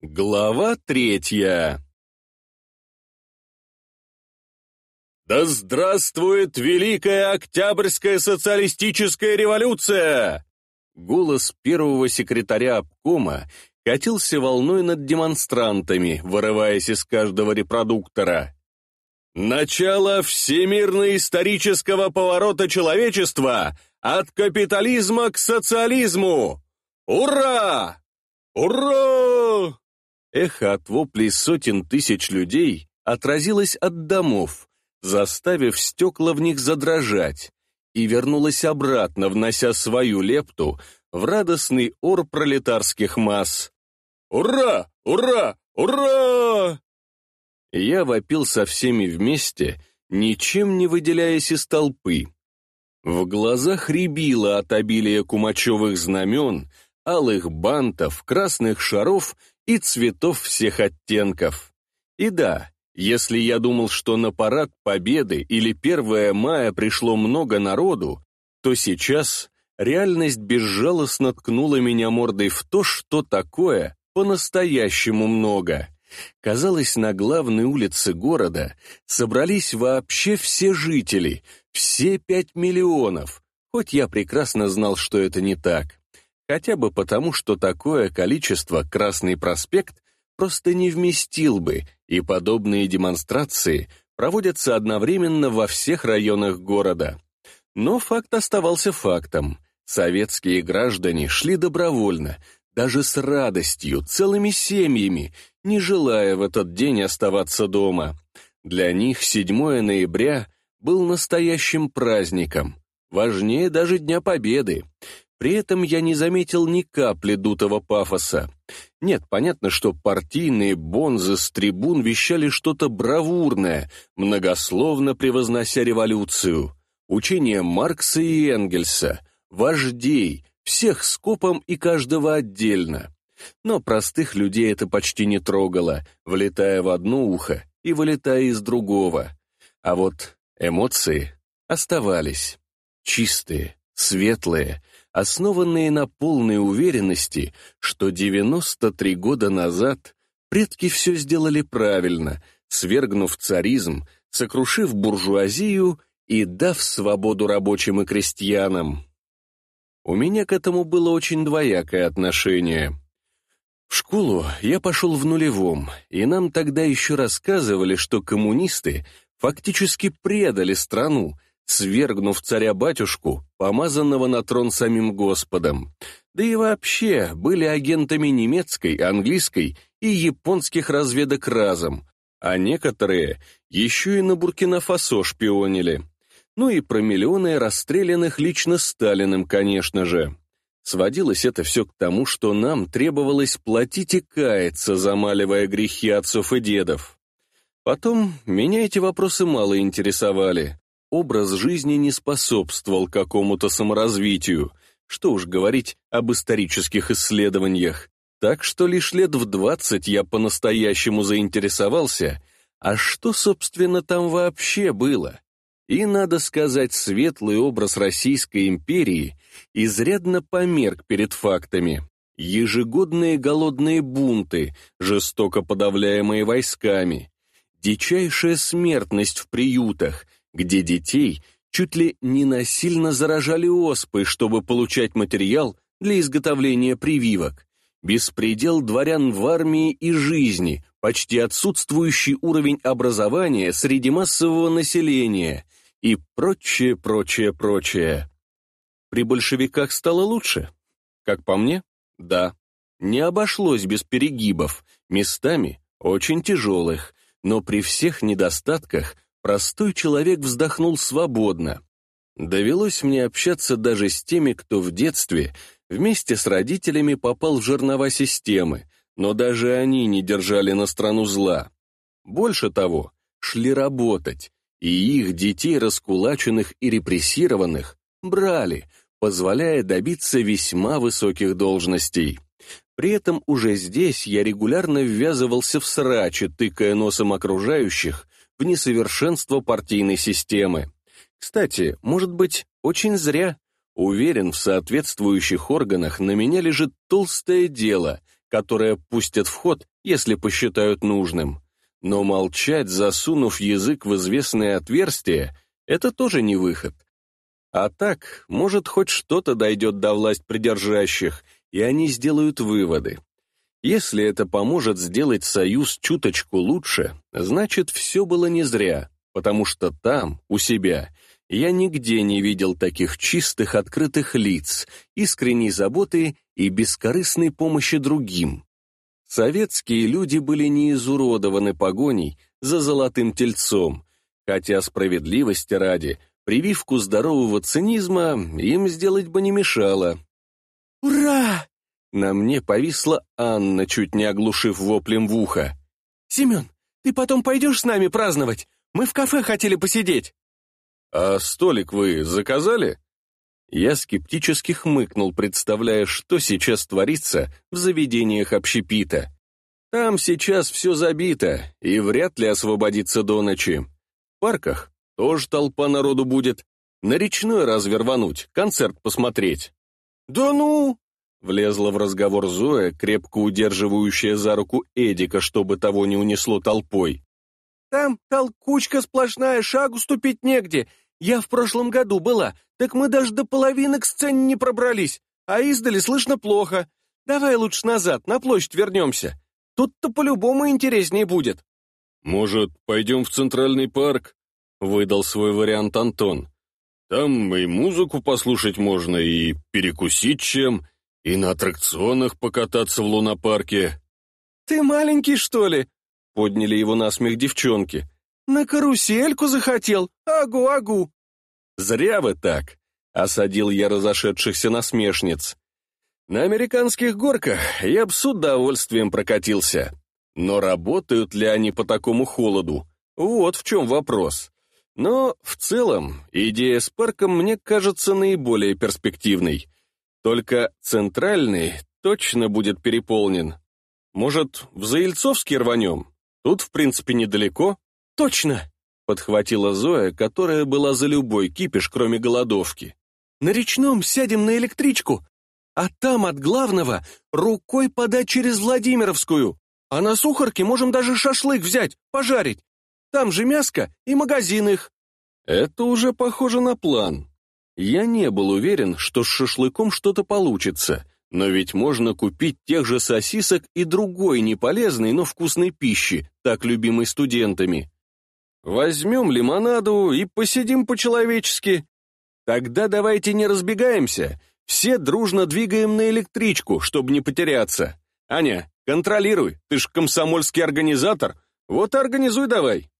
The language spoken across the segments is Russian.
Глава третья Да здравствует Великая Октябрьская социалистическая революция! Голос первого секретаря обкома катился волной над демонстрантами, вырываясь из каждого репродуктора. Начало всемирно-исторического поворота человечества от капитализма к социализму! Ура! Ура! Эхо от воплей сотен тысяч людей отразилось от домов, заставив стекла в них задрожать, и вернулось обратно, внося свою лепту в радостный ор пролетарских масс. «Ура! Ура! Ура!» Я вопил со всеми вместе, ничем не выделяясь из толпы. В глазах рябило от обилия кумачевых знамен, алых бантов, красных шаров и цветов всех оттенков. И да, если я думал, что на парад Победы или 1 мая пришло много народу, то сейчас реальность безжалостно ткнула меня мордой в то, что такое по-настоящему много. Казалось, на главной улице города собрались вообще все жители, все пять миллионов, хоть я прекрасно знал, что это не так. Хотя бы потому, что такое количество Красный проспект просто не вместил бы, и подобные демонстрации проводятся одновременно во всех районах города. Но факт оставался фактом. Советские граждане шли добровольно, даже с радостью, целыми семьями, не желая в этот день оставаться дома. Для них 7 ноября был настоящим праздником, важнее даже Дня Победы. При этом я не заметил ни капли дутого пафоса. Нет, понятно, что партийные бонзы с трибун вещали что-то бравурное, многословно превознося революцию. Учение Маркса и Энгельса, вождей, всех скопом и каждого отдельно. Но простых людей это почти не трогало, влетая в одно ухо и вылетая из другого. А вот эмоции оставались. Чистые, светлые, основанные на полной уверенности, что 93 года назад предки все сделали правильно, свергнув царизм, сокрушив буржуазию и дав свободу рабочим и крестьянам. У меня к этому было очень двоякое отношение. В школу я пошел в нулевом, и нам тогда еще рассказывали, что коммунисты фактически предали страну, свергнув царя-батюшку, помазанного на трон самим Господом. Да и вообще были агентами немецкой, английской и японских разведок разом, а некоторые еще и на Буркина-Фасо шпионили. Ну и про миллионы расстрелянных лично Сталиным, конечно же. Сводилось это все к тому, что нам требовалось платить и каяться, замаливая грехи отцов и дедов. Потом меня эти вопросы мало интересовали. Образ жизни не способствовал какому-то саморазвитию, что уж говорить об исторических исследованиях. Так что лишь лет в двадцать я по-настоящему заинтересовался, а что, собственно, там вообще было? И, надо сказать, светлый образ Российской империи изрядно померк перед фактами. Ежегодные голодные бунты, жестоко подавляемые войсками, дичайшая смертность в приютах, где детей чуть ли не насильно заражали оспой, чтобы получать материал для изготовления прививок, беспредел дворян в армии и жизни, почти отсутствующий уровень образования среди массового населения – и прочее, прочее, прочее. При большевиках стало лучше? Как по мне, да. Не обошлось без перегибов, местами очень тяжелых, но при всех недостатках простой человек вздохнул свободно. Довелось мне общаться даже с теми, кто в детстве вместе с родителями попал в жернова системы, но даже они не держали на страну зла. Больше того, шли работать, и их детей, раскулаченных и репрессированных, брали, позволяя добиться весьма высоких должностей. При этом уже здесь я регулярно ввязывался в срачи, тыкая носом окружающих в несовершенство партийной системы. Кстати, может быть, очень зря. Уверен, в соответствующих органах на меня лежит толстое дело, которое пустят в ход, если посчитают нужным. Но молчать, засунув язык в известное отверстие, это тоже не выход. А так, может, хоть что-то дойдет до власть придержащих, и они сделают выводы. Если это поможет сделать союз чуточку лучше, значит, все было не зря, потому что там, у себя, я нигде не видел таких чистых, открытых лиц, искренней заботы и бескорыстной помощи другим. Советские люди были не изуродованы погоней за золотым тельцом, хотя справедливости ради Прививку здорового цинизма им сделать бы не мешало. На мне повисла Анна, чуть не оглушив воплем в ухо. «Семен, ты потом пойдешь с нами праздновать? Мы в кафе хотели посидеть». «А столик вы заказали?» Я скептически хмыкнул, представляя, что сейчас творится в заведениях общепита. Там сейчас все забито, и вряд ли освободится до ночи. В парках тоже толпа народу будет. На речной разве рвануть, концерт посмотреть? Да ну! Влезла в разговор Зоя, крепко удерживающая за руку Эдика, чтобы того не унесло толпой. Там толкучка сплошная, шагу ступить негде. Я в прошлом году была, так мы даже до половины к сцене не пробрались, а издали слышно плохо. Давай лучше назад, на площадь вернемся. Тут-то по-любому интереснее будет. Может, пойдем в Центральный парк? — выдал свой вариант Антон. «Там и музыку послушать можно, и перекусить чем, и на аттракционах покататься в лунопарке». «Ты маленький, что ли?» — подняли его на смех девчонки. «На карусельку захотел? Агу-агу!» «Зря вы так!» — осадил я разошедшихся насмешниц. «На американских горках я б с удовольствием прокатился. Но работают ли они по такому холоду? Вот в чем вопрос. Но в целом идея с парком мне кажется наиболее перспективной. Только центральный точно будет переполнен. Может, в Заильцовский рванем? Тут, в принципе, недалеко. Точно! Подхватила Зоя, которая была за любой кипиш, кроме голодовки. На речном сядем на электричку, а там от главного рукой подать через Владимировскую. А на Сухарке можем даже шашлык взять, пожарить. Там же мяско и магазин их». Это уже похоже на план. Я не был уверен, что с шашлыком что-то получится, но ведь можно купить тех же сосисок и другой неполезной, но вкусной пищи, так любимой студентами. Возьмем лимонаду и посидим по-человечески. Тогда давайте не разбегаемся, все дружно двигаем на электричку, чтобы не потеряться. Аня, контролируй, ты ж комсомольский организатор, вот организуй давай.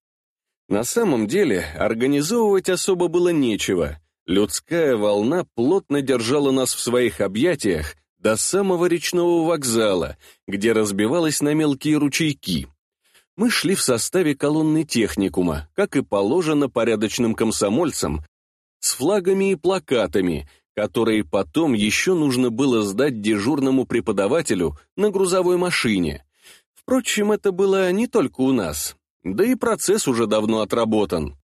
На самом деле, организовывать особо было нечего. Людская волна плотно держала нас в своих объятиях до самого речного вокзала, где разбивалась на мелкие ручейки. Мы шли в составе колонны техникума, как и положено порядочным комсомольцам, с флагами и плакатами, которые потом еще нужно было сдать дежурному преподавателю на грузовой машине. Впрочем, это было не только у нас. Да и процесс уже давно отработан.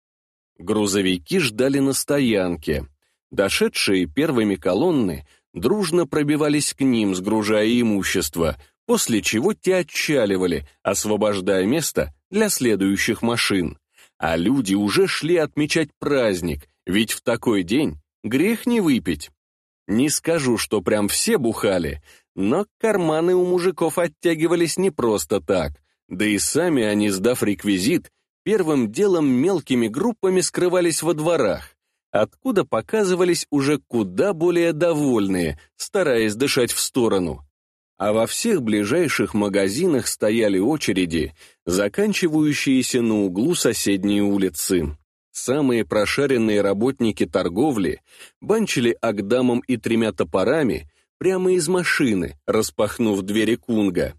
Грузовики ждали на стоянке. Дошедшие первыми колонны дружно пробивались к ним, сгружая имущество, после чего те отчаливали, освобождая место для следующих машин. А люди уже шли отмечать праздник, ведь в такой день грех не выпить. Не скажу, что прям все бухали, но карманы у мужиков оттягивались не просто так — да и сами они, сдав реквизит, первым делом мелкими группами скрывались во дворах, откуда показывались уже куда более довольные, стараясь дышать в сторону. А во всех ближайших магазинах стояли очереди, заканчивающиеся на углу соседней улицы. Самые прошаренные работники торговли банчили агдамом и тремя топорами прямо из машины, распахнув двери кунга.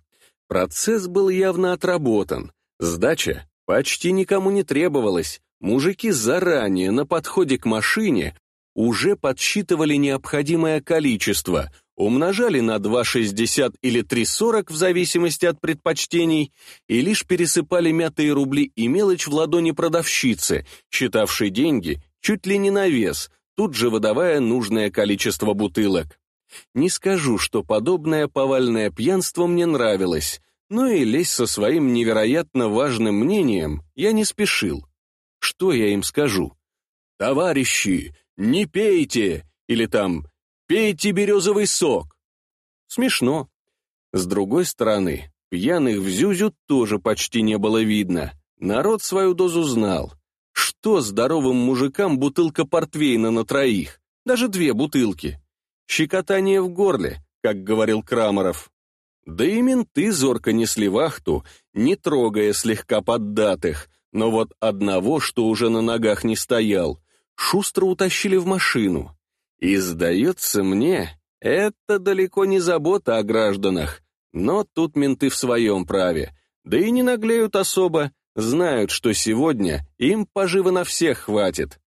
Процесс был явно отработан. Сдача почти никому не требовалась. Мужики заранее на подходе к машине уже подсчитывали необходимое количество, умножали на 2,60 или 3,40 в зависимости от предпочтений и лишь пересыпали мятые рубли и мелочь в ладони продавщицы, считавшей деньги чуть ли не на вес, тут же выдавая нужное количество бутылок. Не скажу, что подобное повальное пьянство мне нравилось, но и лезть со своим невероятно важным мнением я не спешил. Что я им скажу? «Товарищи, не пейте!» или там «пейте березовый сок». Смешно. С другой стороны, пьяных в Зюзю тоже почти не было видно. Народ свою дозу знал. Что здоровым мужикам бутылка портвейна на троих? Даже две бутылки. Щекотание в горле, как говорил Крамаров. Да и менты зорко несли вахту, не трогая слегка поддатых, но вот одного, что уже на ногах не стоял, шустро утащили в машину. И, сдается мне, это далеко не забота о гражданах, но тут менты в своем праве, да и не наглеют особо, знают, что сегодня им поживо на всех хватит.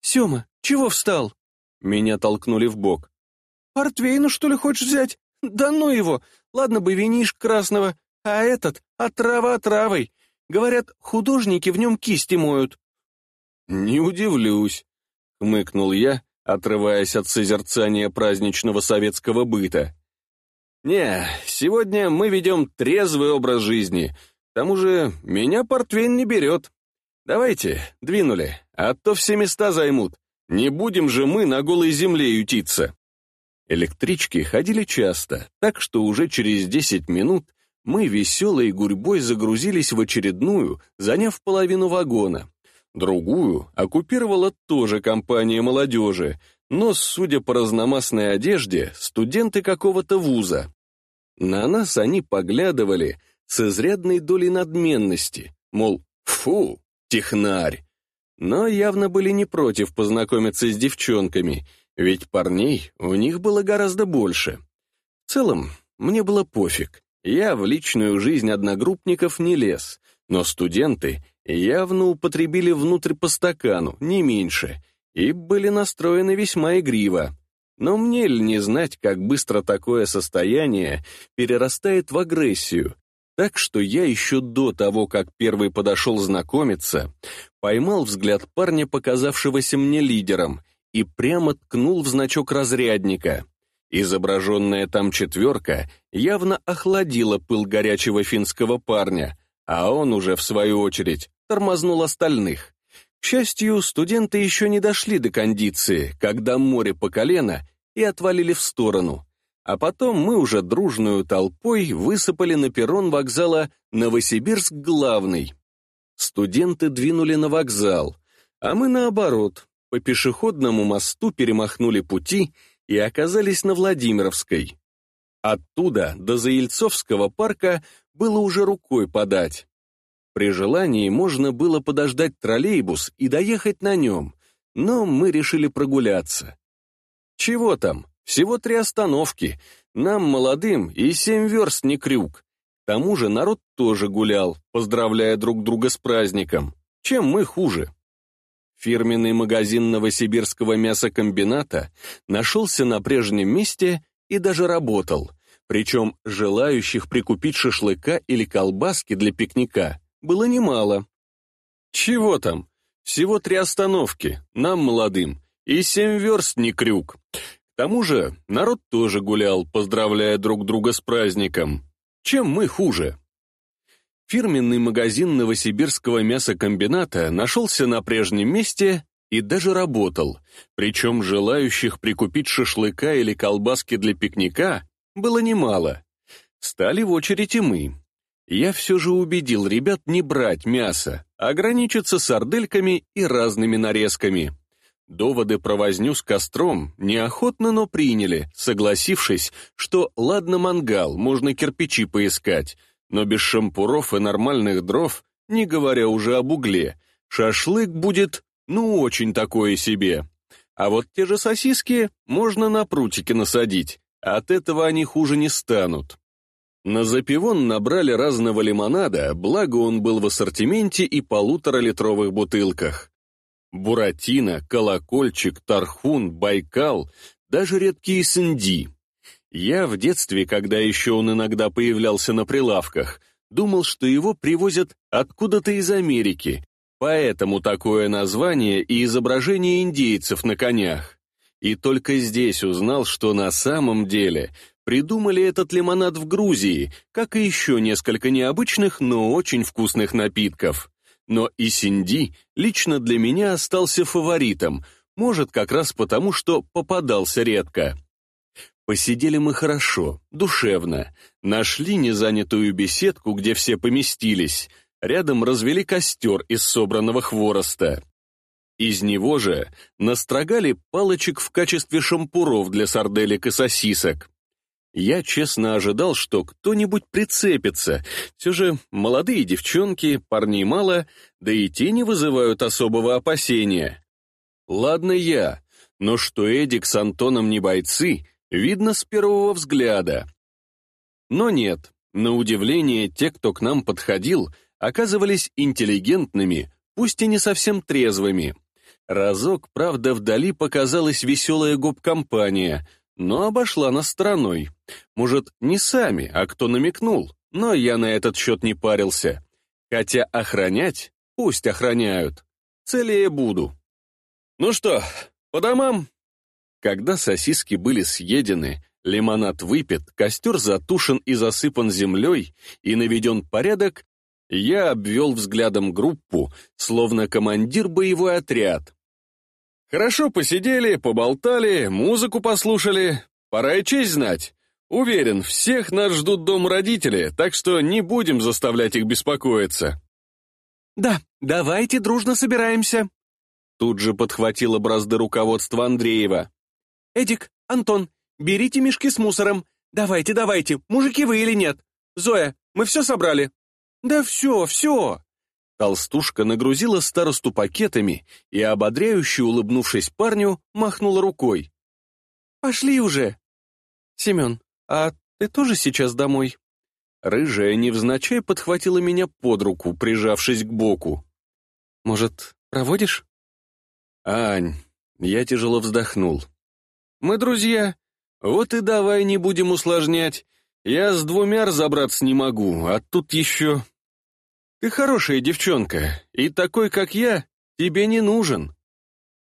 «Сема, чего встал?» Меня толкнули в бок. «Портвейну, что ли, хочешь взять? Да ну его! Ладно бы винишь красного, а этот — отрава отравой. Говорят, художники в нем кисти моют». «Не удивлюсь», — хмыкнул я, отрываясь от созерцания праздничного советского быта. «Не, сегодня мы ведем трезвый образ жизни. К тому же меня портвейн не берет. Давайте, двинули, а то все места займут. Не будем же мы на голой земле ютиться». Электрички ходили часто, так что уже через десять минут мы веселой гурьбой загрузились в очередную, заняв половину вагона. Другую оккупировала тоже компания молодежи, но, судя по разномастной одежде, студенты какого-то вуза. На нас они поглядывали с изрядной долей надменности, мол, фу, технарь. Но явно были не против познакомиться с девчонками, ведь парней у них было гораздо больше. В целом, мне было пофиг. Я в личную жизнь одногруппников не лез, но студенты явно употребили внутрь по стакану, не меньше, и были настроены весьма игриво. Но мне ли не знать, как быстро такое состояние перерастает в агрессию, так что я еще до того, как первый подошел знакомиться, поймал взгляд парня, показавшегося мне лидером, и прямо ткнул в значок разрядника. Изображенная там четверка явно охладила пыл горячего финского парня, а он уже, в свою очередь, тормознул остальных. К счастью, студенты еще не дошли до кондиции, когда море по колено и отвалили в сторону. А потом мы уже дружную толпой высыпали на перрон вокзала Новосибирск-Главный. Студенты двинули на вокзал, а мы наоборот, по пешеходному мосту перемахнули пути и оказались на Владимировской. Оттуда до Заильцовского парка было уже рукой подать. При желании можно было подождать троллейбус и доехать на нем, но мы решили прогуляться. Чего там, всего три остановки, нам, молодым, и семь верст не крюк. К тому же народ тоже гулял, поздравляя друг друга с праздником. Чем мы хуже? Фирменный магазин новосибирского мясокомбината нашелся на прежнем месте и даже работал, причем желающих прикупить шашлыка или колбаски для пикника было немало. Чего там? Всего три остановки, нам, молодым, и семь верст не крюк. К тому же народ тоже гулял, поздравляя друг друга с праздником. Чем мы хуже? Фирменный магазин новосибирского мясокомбината нашелся на прежнем месте и даже работал, причем желающих прикупить шашлыка или колбаски для пикника было немало. Стали в очередь и мы я все же убедил ребят не брать мясо, а ограничиться сардельками и разными нарезками. Доводы про возню с костром неохотно, но приняли, согласившись, что ладно мангал, можно кирпичи поискать, но без шампуров и нормальных дров, не говоря уже об угле, шашлык будет, ну, очень такое себе. А вот те же сосиски можно на прутики насадить, от этого они хуже не станут. На запивон набрали разного лимонада, благо он был в ассортименте и полуторалитровых бутылках. Буратино, колокольчик, тархун, байкал, даже редкие синди. Я в детстве, когда еще он иногда появлялся на прилавках, думал, что его привозят откуда-то из Америки, поэтому такое название и изображение индейцев на конях. И только здесь узнал, что на самом деле придумали этот лимонад в Грузии, как и еще несколько необычных, но очень вкусных напитков. Но и Синди лично для меня остался фаворитом, может, как раз потому, что попадался редко. Посидели мы хорошо, душевно, нашли незанятую беседку, где все поместились, рядом развели костер из собранного хвороста. Из него же настрогали палочек в качестве шампуров для сарделек и сосисок. Я честно ожидал, что кто-нибудь прицепится. Все же молодые девчонки, парней мало, да и те не вызывают особого опасения. Ладно я, но что Эдик с Антоном не бойцы, видно с первого взгляда. Но нет, на удивление, те, кто к нам подходил, оказывались интеллигентными, пусть и не совсем трезвыми. Разок, правда, вдали показалась веселая гоп-компания, но обошла нас стороной. Может, не сами, а кто намекнул, но я на этот счет не парился. Хотя охранять, пусть охраняют. Целее буду. Ну что, по домам? Когда сосиски были съедены, лимонад выпит, костер затушен и засыпан землей и наведен порядок, я обвел взглядом группу, словно командир боевой отряд, Хорошо посидели, поболтали, музыку послушали. Пора и честь знать. Уверен, всех нас ждут дом родители, так что не будем заставлять их беспокоиться. Да, давайте дружно собираемся. Тут же подхватила бразды руководства Андреева. Эдик, Антон, берите мешки с мусором. Давайте, давайте, мужики вы или нет? Зоя, мы все собрали? Да все, все. Толстушка нагрузила старосту пакетами и, ободряюще улыбнувшись парню, махнула рукой. «Пошли уже!» «Семен, а ты тоже сейчас домой?» Рыжая невзначай подхватила меня под руку, прижавшись к боку. «Может, проводишь?» «Ань», — я тяжело вздохнул. «Мы друзья, вот и давай не будем усложнять. Я с двумя разобраться не могу, а тут еще ты хорошая девчонка, и такой, как я, тебе не нужен.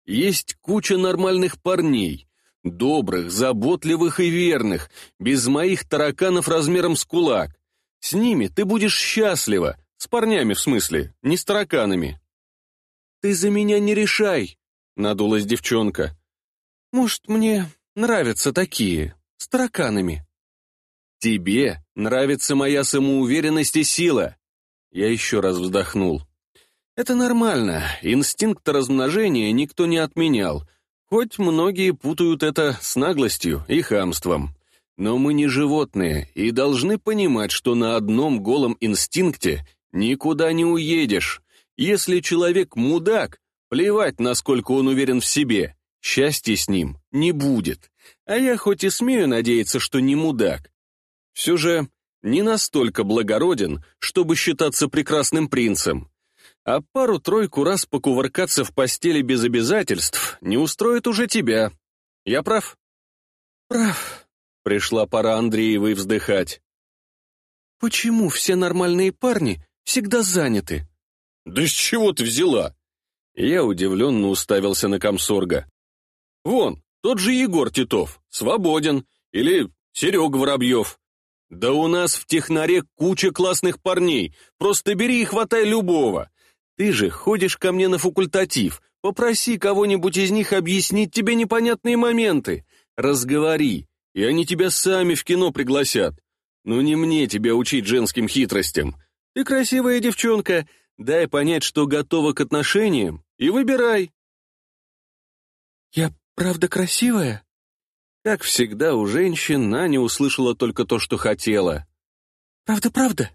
Есть куча нормальных парней, добрых, заботливых и верных, без моих тараканов размером с кулак. С ними ты будешь счастлива, с парнями в смысле, не с тараканами. Ты за меня не решай, надулась девчонка. Может, мне нравятся такие, с тараканами. Тебе нравится моя самоуверенность и сила. Я еще раз вздохнул. Это нормально, инстинкт размножения никто не отменял, хоть многие путают это с наглостью и хамством. Но мы не животные и должны понимать, что на одном голом инстинкте никуда не уедешь. Если человек мудак, плевать, насколько он уверен в себе, счастья с ним не будет. А я хоть и смею надеяться, что не мудак. Все же не настолько благороден, чтобы считаться прекрасным принцем. А пару-тройку раз покувыркаться в постели без обязательств не устроит уже тебя. Я прав? Прав. Пришла пора Андреевой вздыхать. Почему все нормальные парни всегда заняты? Да с чего ты взяла? Я удивленно уставился на комсорга. Вон, тот же Егор Титов, свободен, или Серега Воробьев. «Да у нас в технаре куча классных парней, просто бери и хватай любого. Ты же ходишь ко мне на факультатив, попроси кого-нибудь из них объяснить тебе непонятные моменты. Разговори, и они тебя сами в кино пригласят. Ну не мне тебя учить женским хитростям. Ты красивая девчонка, дай понять, что готова к отношениям, и выбирай». «Я правда красивая?» Как всегда у женщин, Аня услышала только то, что хотела. «Правда-правда?»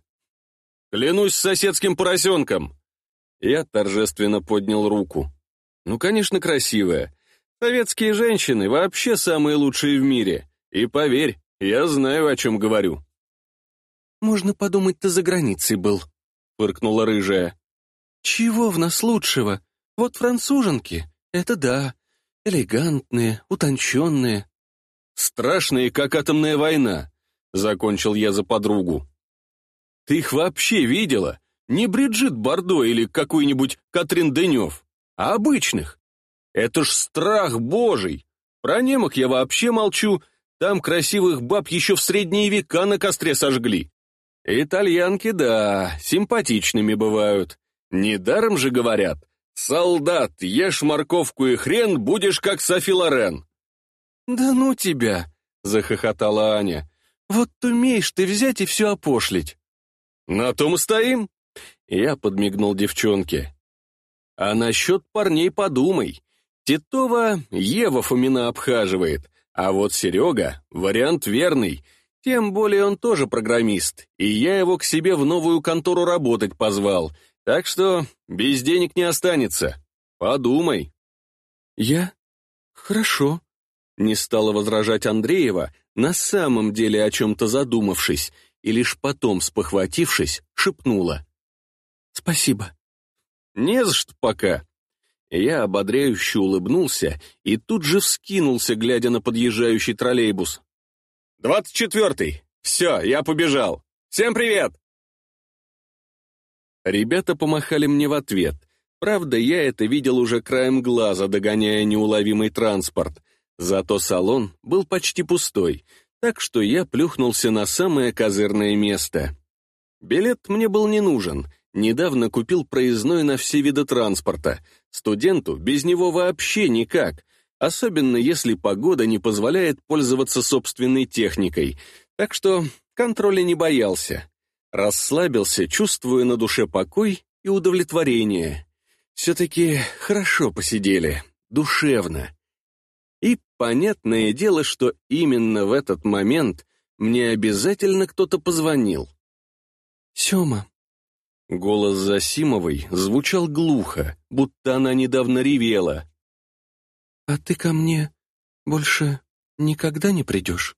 «Клянусь соседским поросенком!» Я торжественно поднял руку. «Ну, конечно, красивая. Советские женщины вообще самые лучшие в мире. И поверь, я знаю, о чем говорю». «Можно подумать, ты за границей был», — фыркнула рыжая. «Чего в нас лучшего? Вот француженки, это да, элегантные, утонченные, Страшные, как атомная война», — закончил я за подругу. «Ты их вообще видела? Не Бриджит Бардо или какую-нибудь Катрин Денев, а обычных. Это ж страх божий. Про немок я вообще молчу, там красивых баб еще в средние века на костре сожгли. Итальянки, да, симпатичными бывают. Недаром же говорят, солдат, ешь морковку и хрен, будешь как Софи Лорен. «Да ну тебя!» — захохотала Аня. «Вот умеешь ты взять и все опошлить». «На том стоим?» Я подмигнул девчонке. «А насчет парней подумай. Титова Ева Фомина обхаживает, а вот Серега — вариант верный. Тем более он тоже программист, и я его к себе в новую контору работать позвал, так что без денег не останется. Подумай». «Я? Хорошо», — не стала возражать Андреева, на самом деле о чем-то задумавшись, и лишь потом, спохватившись, шепнула. «Спасибо». «Не за что пока». Я ободряюще улыбнулся и тут же вскинулся, глядя на подъезжающий троллейбус. «Двадцать четвертый! Все, я побежал! Всем привет!» Ребята помахали мне в ответ. Правда, я это видел уже краем глаза, догоняя неуловимый транспорт. Зато салон был почти пустой, так что я плюхнулся на самое козырное место. Билет мне был не нужен. Недавно купил проездной на все виды транспорта. Студенту без него вообще никак, особенно если погода не позволяет пользоваться собственной техникой. Так что контроля не боялся. Расслабился, чувствуя на душе покой и удовлетворение. Все-таки хорошо посидели, душевно. И понятное дело, что именно в этот момент мне обязательно кто-то позвонил. «Сема». Голос Засимовой звучал глухо, будто она недавно ревела. «А ты ко мне больше никогда не придешь?»